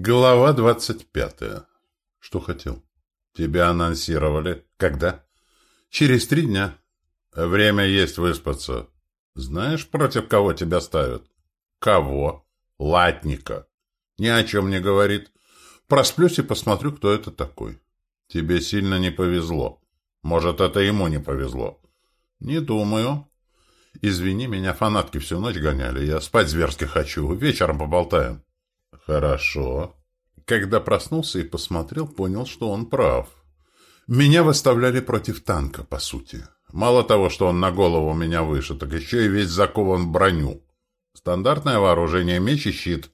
Глава двадцать пятая. Что хотел? Тебя анонсировали. Когда? Через три дня. Время есть выспаться. Знаешь, против кого тебя ставят? Кого? Латника. Ни о чем не говорит. Просплюсь и посмотрю, кто это такой. Тебе сильно не повезло. Может, это ему не повезло. Не думаю. Извини, меня фанатки всю ночь гоняли. Я спать зверски хочу. Вечером поболтаем. Хорошо. Когда проснулся и посмотрел, понял, что он прав. Меня выставляли против танка, по сути. Мало того, что он на голову меня выше, так еще и весь закован в броню. Стандартное вооружение меч и щит.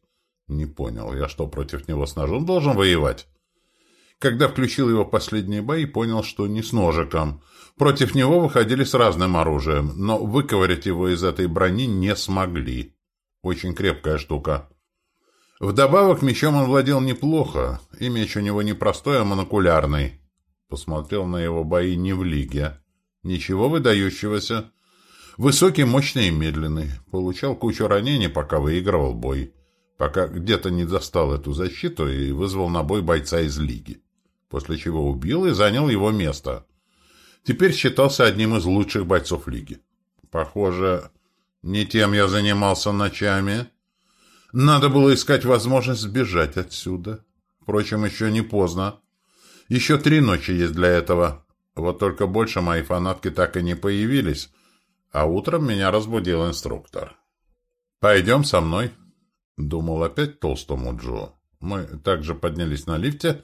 Не понял, я что, против него с ножом должен воевать? Когда включил его последние бои, понял, что не с ножиком. Против него выходили с разным оружием, но выковырять его из этой брони не смогли. Очень крепкая штука. Вдобавок мечом он владел неплохо, и меч у него не простой, а монокулярный. Посмотрел на его бои не в лиге. Ничего выдающегося. Высокий, мощный и медленный. Получал кучу ранений, пока выигрывал бой. Пока где-то не достал эту защиту и вызвал на бой бойца из лиги. После чего убил и занял его место. Теперь считался одним из лучших бойцов лиги. Похоже, не тем я занимался ночами. Надо было искать возможность сбежать отсюда. Впрочем, еще не поздно. Еще три ночи есть для этого. Вот только больше мои фанатки так и не появились, а утром меня разбудил инструктор. «Пойдем со мной», — думал опять толстому Джо. Мы также поднялись на лифте,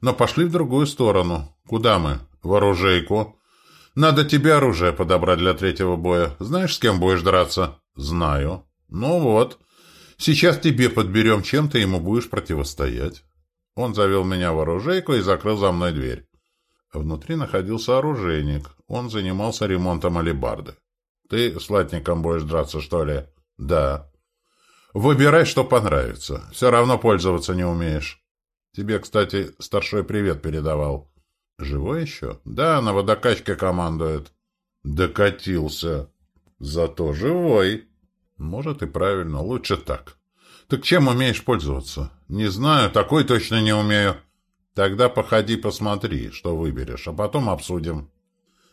но пошли в другую сторону. «Куда мы?» «В оружейку». «Надо тебе оружие подобрать для третьего боя. Знаешь, с кем будешь драться?» «Знаю». «Ну вот». Сейчас тебе подберем, чем ты ему будешь противостоять. Он завел меня в оружейку и закрыл за мной дверь. Внутри находился оружейник. Он занимался ремонтом алебарды. Ты с латником будешь драться, что ли? Да. Выбирай, что понравится. Все равно пользоваться не умеешь. Тебе, кстати, старшой привет передавал. Живой еще? Да, на водокачке командует. Докатился. Зато живой. Может и правильно, лучше так. Так чем умеешь пользоваться? Не знаю, такой точно не умею. Тогда походи посмотри, что выберешь, а потом обсудим.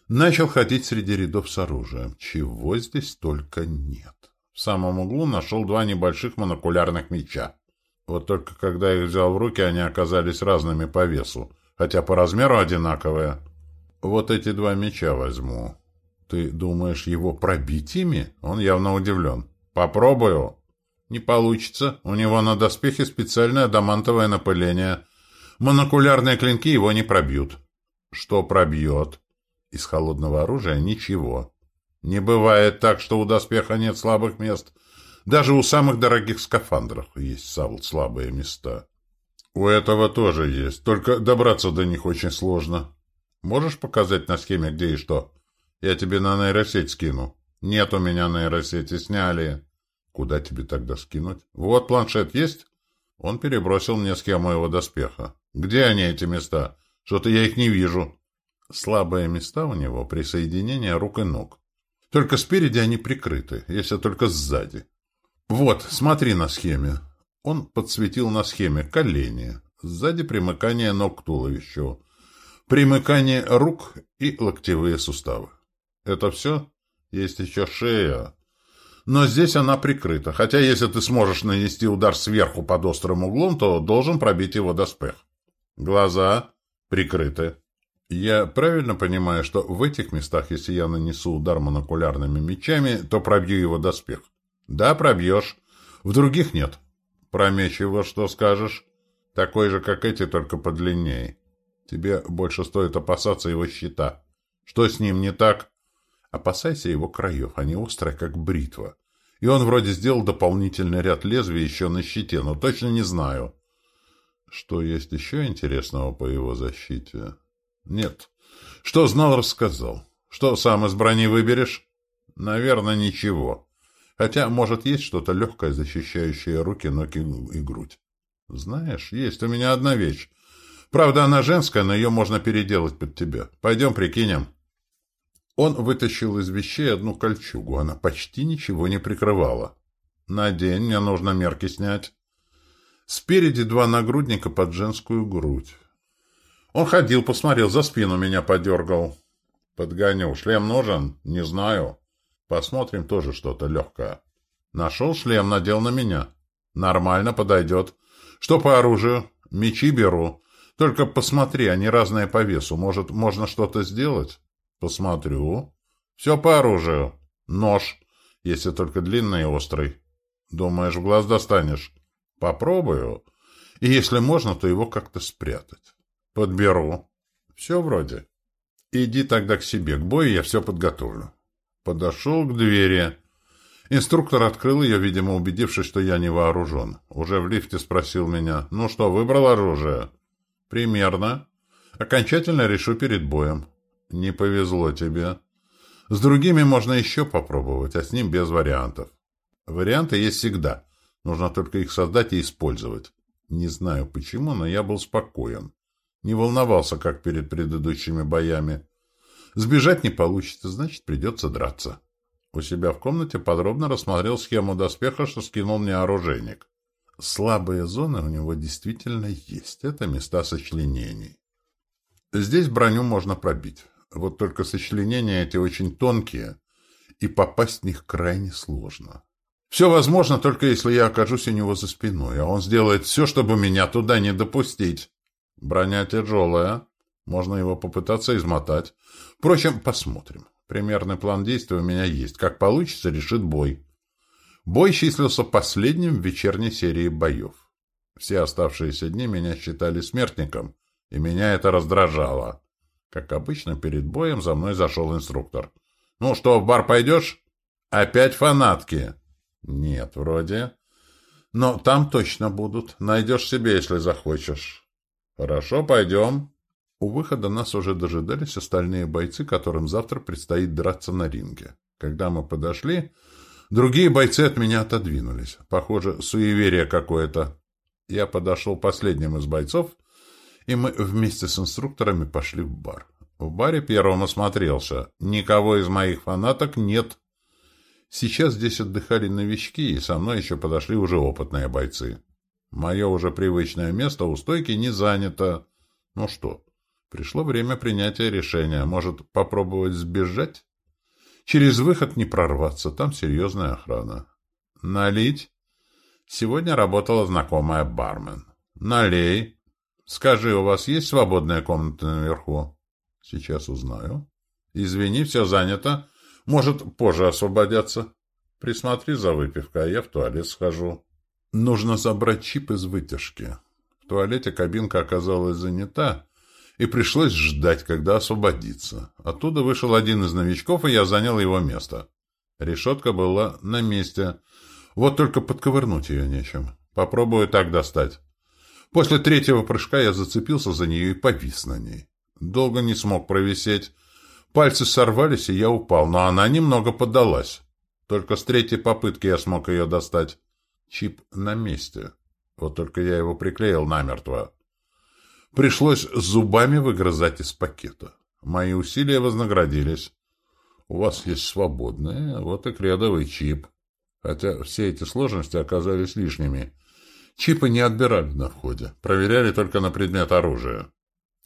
Начал ходить среди рядов с оружием. Чего здесь только нет. В самом углу нашел два небольших монокулярных меча. Вот только когда их взял в руки, они оказались разными по весу, хотя по размеру одинаковые. Вот эти два меча возьму. Ты думаешь, его пробить ими? Он явно удивлен. Попробую. Не получится. У него на доспехе специальное адамантовое напыление. Монокулярные клинки его не пробьют. Что пробьет? Из холодного оружия ничего. Не бывает так, что у доспеха нет слабых мест. Даже у самых дорогих скафандров есть слабые места. У этого тоже есть, только добраться до них очень сложно. Можешь показать на схеме, где и что? Я тебе на нейросеть скину. Нет у меня нейросети, сняли. Куда тебе тогда скинуть? Вот планшет есть? Он перебросил мне схему его доспеха. Где они, эти места? Что-то я их не вижу. Слабые места у него при соединении рук и ног. Только спереди они прикрыты, если только сзади. Вот, смотри на схеме. Он подсветил на схеме колени. Сзади примыкание ног к туловищу. Примыкание рук и локтевые суставы. Это все? Есть еще шея но здесь она прикрыта, хотя если ты сможешь нанести удар сверху под острым углом, то должен пробить его доспех. Глаза прикрыты. Я правильно понимаю, что в этих местах, если я нанесу удар монокулярными мечами, то пробью его доспех? Да, пробьешь. В других нет. Про меч его что скажешь? Такой же, как эти, только подлиннее. Тебе больше стоит опасаться его щита. Что с ним не так? Опасайся его краев, они острые, как бритва. И он вроде сделал дополнительный ряд лезвий еще на щите, но точно не знаю. Что есть еще интересного по его защите? Нет. Что знал, рассказал. Что сам из брони выберешь? Наверное, ничего. Хотя, может, есть что-то легкое, защищающее руки, ноги и грудь. Знаешь, есть у меня одна вещь. Правда, она женская, но ее можно переделать под тебя. Пойдем прикинем. Он вытащил из вещей одну кольчугу. Она почти ничего не прикрывала. «Надень, мне нужно мерки снять». Спереди два нагрудника под женскую грудь. Он ходил, посмотрел, за спину меня подергал. Подгоню. Шлем нужен? Не знаю. Посмотрим тоже что-то легкое. Нашел шлем, надел на меня. Нормально, подойдет. Что по оружию? Мечи беру. Только посмотри, они разные по весу. Может, можно что-то сделать? Посмотрю. Все по оружию. Нож, если только длинный и острый. Думаешь, в глаз достанешь? Попробую. И если можно, то его как-то спрятать. Подберу. Все вроде. Иди тогда к себе, к бою я все подготовлю. Подошел к двери. Инструктор открыл ее, видимо, убедившись, что я не вооружен. Уже в лифте спросил меня, ну что, выбрал оружие? Примерно. Окончательно решу перед боем. Не повезло тебе. С другими можно еще попробовать, а с ним без вариантов. Варианты есть всегда. Нужно только их создать и использовать. Не знаю почему, но я был спокоен. Не волновался, как перед предыдущими боями. Сбежать не получится, значит, придется драться. У себя в комнате подробно рассмотрел схему доспеха, что скинул мне оружейник. Слабые зоны у него действительно есть. Это места сочленений. Здесь броню можно пробить. Вот только сочленения эти очень тонкие, и попасть в них крайне сложно. Все возможно, только если я окажусь у него за спиной, а он сделает все, чтобы меня туда не допустить. Броня тяжелая, можно его попытаться измотать. Впрочем, посмотрим. Примерный план действия у меня есть. Как получится, решит бой. Бой числился последним в вечерней серии боев. Все оставшиеся дни меня считали смертником, и меня это раздражало. Как обычно, перед боем за мной зашел инструктор. «Ну что, в бар пойдешь?» «Опять фанатки!» Нет, вроде. Но там точно будут. Найдешь себе, если захочешь. Хорошо, пойдем. У выхода нас уже дожидались остальные бойцы, которым завтра предстоит драться на ринге. Когда мы подошли, другие бойцы от меня отодвинулись. Похоже, суеверие какое-то. Я подошел последним из бойцов, и мы вместе с инструкторами пошли в бар. В баре первым осмотрелся. Никого из моих фанаток нет. Сейчас здесь отдыхали новички, и со мной еще подошли уже опытные бойцы. Мое уже привычное место у стойки не занято. Ну что, пришло время принятия решения. Может, попробовать сбежать? Через выход не прорваться, там серьезная охрана. Налить? Сегодня работала знакомая бармен. Налей. Скажи, у вас есть свободная комната наверху? Сейчас узнаю. Извини, все занято. Может, позже освободятся. Присмотри за выпивкой, а я в туалет схожу. Нужно забрать чип из вытяжки. В туалете кабинка оказалась занята, и пришлось ждать, когда освободится. Оттуда вышел один из новичков, и я занял его место. Решетка была на месте. Вот только подковырнуть ее нечем. Попробую так достать. После третьего прыжка я зацепился за нее и повис на ней. Долго не смог провисеть. Пальцы сорвались, и я упал, но она немного поддалась. Только с третьей попытки я смог ее достать. Чип на месте. Вот только я его приклеил намертво. Пришлось зубами выгрызать из пакета. Мои усилия вознаградились. У вас есть свободные, вот и кредовый чип. Хотя все эти сложности оказались лишними. Чипы не отбирали на входе, проверяли только на предмет оружия.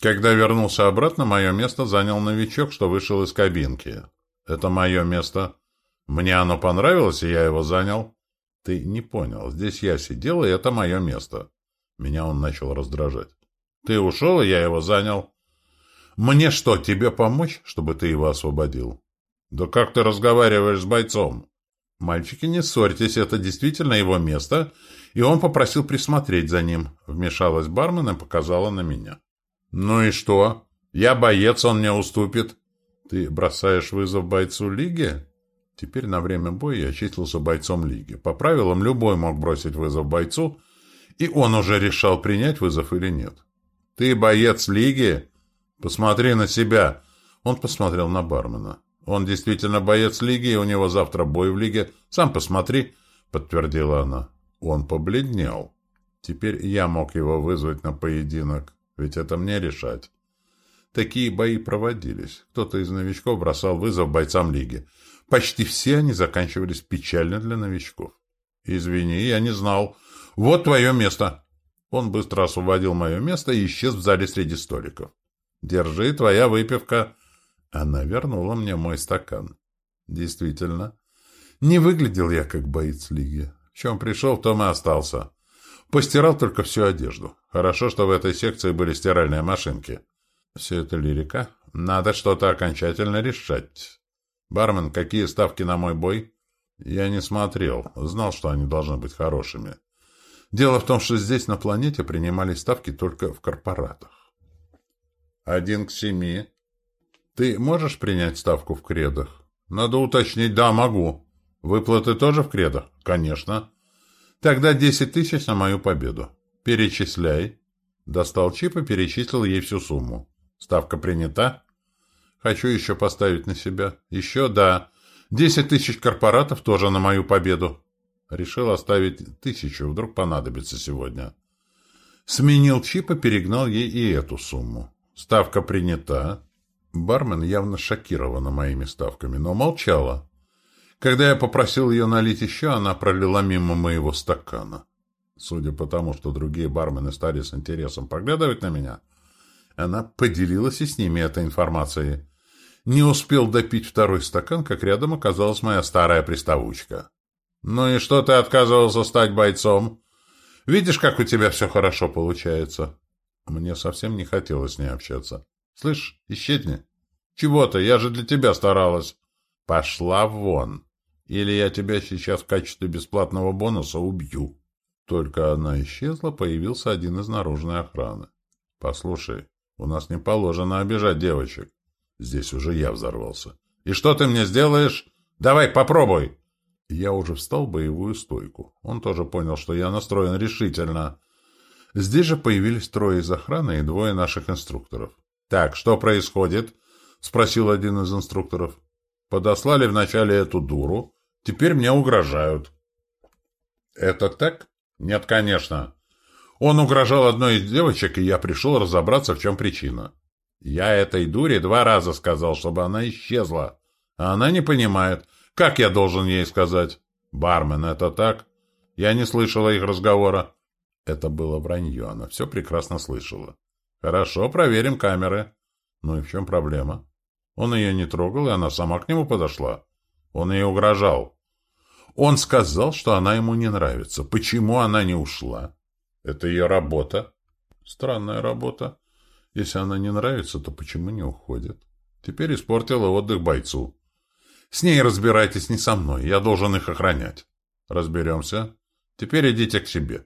Когда вернулся обратно, мое место занял новичок, что вышел из кабинки. Это мое место. Мне оно понравилось, и я его занял. Ты не понял. Здесь я сидел, и это мое место. Меня он начал раздражать. Ты ушел, и я его занял. Мне что, тебе помочь, чтобы ты его освободил? Да как ты разговариваешь с бойцом? Мальчики, не ссорьтесь, это действительно его место, и он попросил присмотреть за ним. Вмешалась бармен и показала на меня. «Ну и что? Я боец, он мне уступит». «Ты бросаешь вызов бойцу лиги?» Теперь на время боя я числился бойцом лиги. По правилам, любой мог бросить вызов бойцу, и он уже решал, принять вызов или нет. «Ты боец лиги? Посмотри на себя!» Он посмотрел на бармена. «Он действительно боец лиги, и у него завтра бой в лиге. Сам посмотри», — подтвердила она. Он побледнел. Теперь я мог его вызвать на поединок. Ведь это мне решать. Такие бои проводились. Кто-то из новичков бросал вызов бойцам лиги. Почти все они заканчивались печально для новичков. «Извини, я не знал. Вот твое место!» Он быстро освободил мое место и исчез в зале среди столиков. «Держи, твоя выпивка». Она вернула мне мой стакан. Действительно. Не выглядел я как боец лиги. В чем пришел, в том и остался. Постирал только всю одежду. Хорошо, что в этой секции были стиральные машинки. Все это лирика. Надо что-то окончательно решать. Бармен, какие ставки на мой бой? Я не смотрел. Знал, что они должны быть хорошими. Дело в том, что здесь, на планете, принимали ставки только в корпоратах. Один к семи. Ты можешь принять ставку в кредах? Надо уточнить. Да, могу. Выплаты тоже в кредах? Конечно. Тогда десять тысяч на мою победу. Перечисляй. Достал чип и перечислил ей всю сумму. Ставка принята? Хочу еще поставить на себя. Еще, да. Десять тысяч корпоратов тоже на мою победу. Решил оставить тысячу, вдруг понадобится сегодня. Сменил чип и перегнал ей и эту сумму. Ставка принята. Бармен явно шокирована моими ставками, но молчала. Когда я попросил ее налить еще, она пролила мимо моего стакана. Судя по тому, что другие бармены стали с интересом поглядывать на меня, она поделилась и с ними этой информацией. Не успел допить второй стакан, как рядом оказалась моя старая приставучка. «Ну и что ты отказывался стать бойцом? Видишь, как у тебя все хорошо получается?» Мне совсем не хотелось с ней общаться. «Слышь, исчезни!» «Чего-то, я же для тебя старалась!» «Пошла вон! Или я тебя сейчас в качестве бесплатного бонуса убью!» Только она исчезла, появился один из наружной охраны. «Послушай, у нас не положено обижать девочек». Здесь уже я взорвался. «И что ты мне сделаешь? Давай, попробуй!» Я уже встал в боевую стойку. Он тоже понял, что я настроен решительно. Здесь же появились трое из охраны и двое наших инструкторов. «Так, что происходит?» — спросил один из инструкторов. «Подослали вначале эту дуру. Теперь мне угрожают». «Это так?» «Нет, конечно. Он угрожал одной из девочек, и я пришел разобраться, в чем причина. Я этой дуре два раза сказал, чтобы она исчезла. А она не понимает. Как я должен ей сказать? Бармен, это так? Я не слышала их разговора. Это было вранье, она все прекрасно слышала. Хорошо, проверим камеры. Ну и в чем проблема? Он ее не трогал, и она сама к нему подошла. Он ей угрожал. Он сказал, что она ему не нравится. Почему она не ушла? Это ее работа. Странная работа. Если она не нравится, то почему не уходит? Теперь испортила отдых бойцу. С ней разбирайтесь не со мной, я должен их охранять. Разберемся. Теперь идите к себе.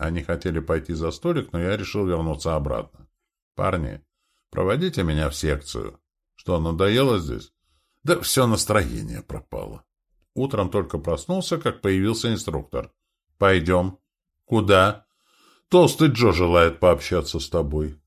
Они хотели пойти за столик, но я решил вернуться обратно. Парни, проводите меня в секцию. Что, надоело здесь? Да все настроение пропало. Утром только проснулся, как появился инструктор. Пойдем. Куда? Толстый Джо желает пообщаться с тобой.